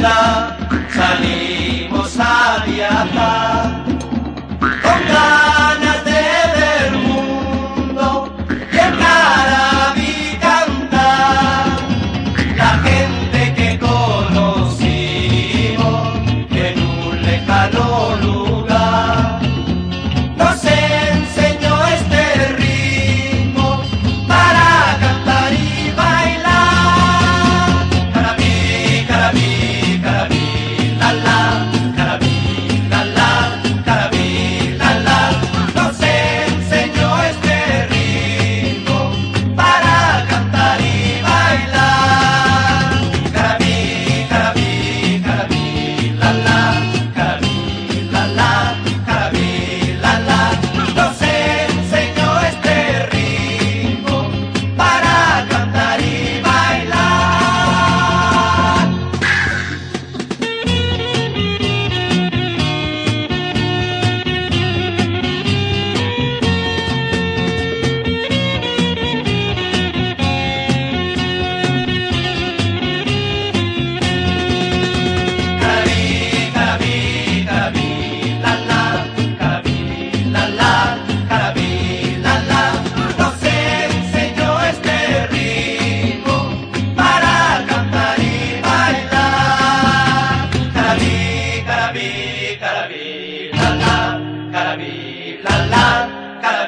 vida salimos a viajar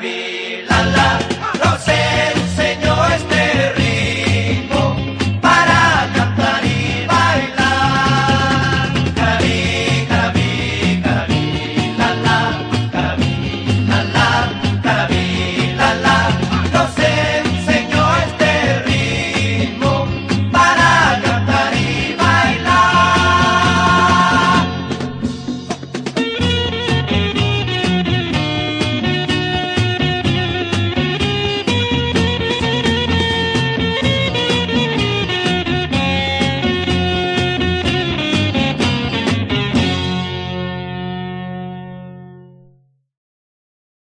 Be.